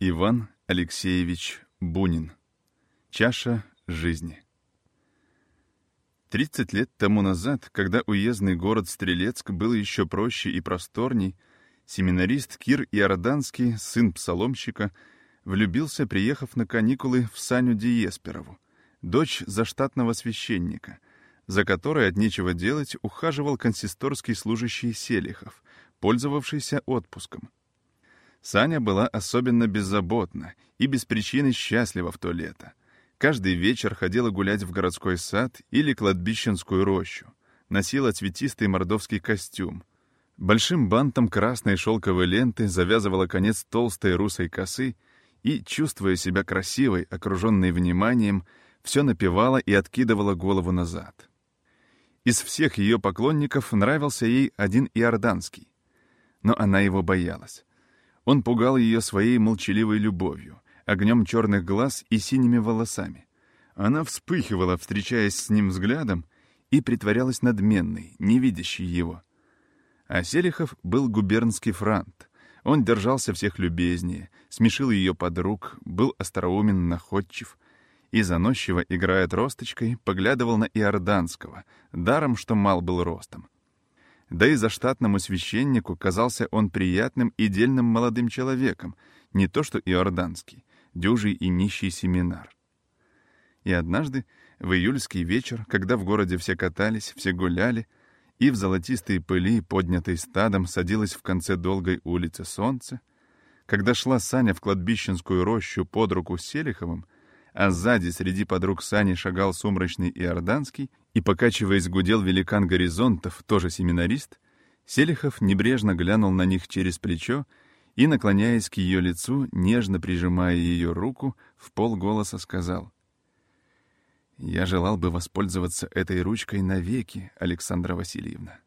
Иван Алексеевич Бунин. Чаша жизни. 30 лет тому назад, когда уездный город Стрелецк был еще проще и просторней, семинарист Кир Иорданский, сын псаломщика, влюбился, приехав на каникулы в Саню Диесперову, дочь заштатного священника, за которой от нечего делать ухаживал консисторский служащий Селихов, пользовавшийся отпуском. Саня была особенно беззаботна и без причины счастлива в то лето. Каждый вечер ходила гулять в городской сад или кладбищенскую рощу, носила цветистый мордовский костюм. Большим бантом красной шелковой ленты завязывала конец толстой русой косы и, чувствуя себя красивой, окруженной вниманием, все напевала и откидывала голову назад. Из всех ее поклонников нравился ей один иорданский, но она его боялась. Он пугал ее своей молчаливой любовью, огнем черных глаз и синими волосами. Она вспыхивала, встречаясь с ним взглядом, и притворялась надменной, не видящей его. А Селихов был губернский франт. Он держался всех любезнее, смешил ее подруг, был остроумен, находчив и, заносчиво играя тросточкой, поглядывал на Иорданского, даром, что мал был ростом. Да и заштатному священнику казался он приятным и дельным молодым человеком, не то что иорданский, дюжий и нищий семинар. И однажды, в июльский вечер, когда в городе все катались, все гуляли, и в золотистой пыли, поднятой стадом, садилось в конце долгой улицы солнце, когда шла Саня в кладбищенскую рощу под руку с Селиховым, а сзади среди подруг Сани шагал сумрачный иорданский, и, покачиваясь, гудел великан горизонтов, тоже семинарист, Селихов небрежно глянул на них через плечо и, наклоняясь к ее лицу, нежно прижимая ее руку, в полголоса сказал «Я желал бы воспользоваться этой ручкой навеки, Александра Васильевна».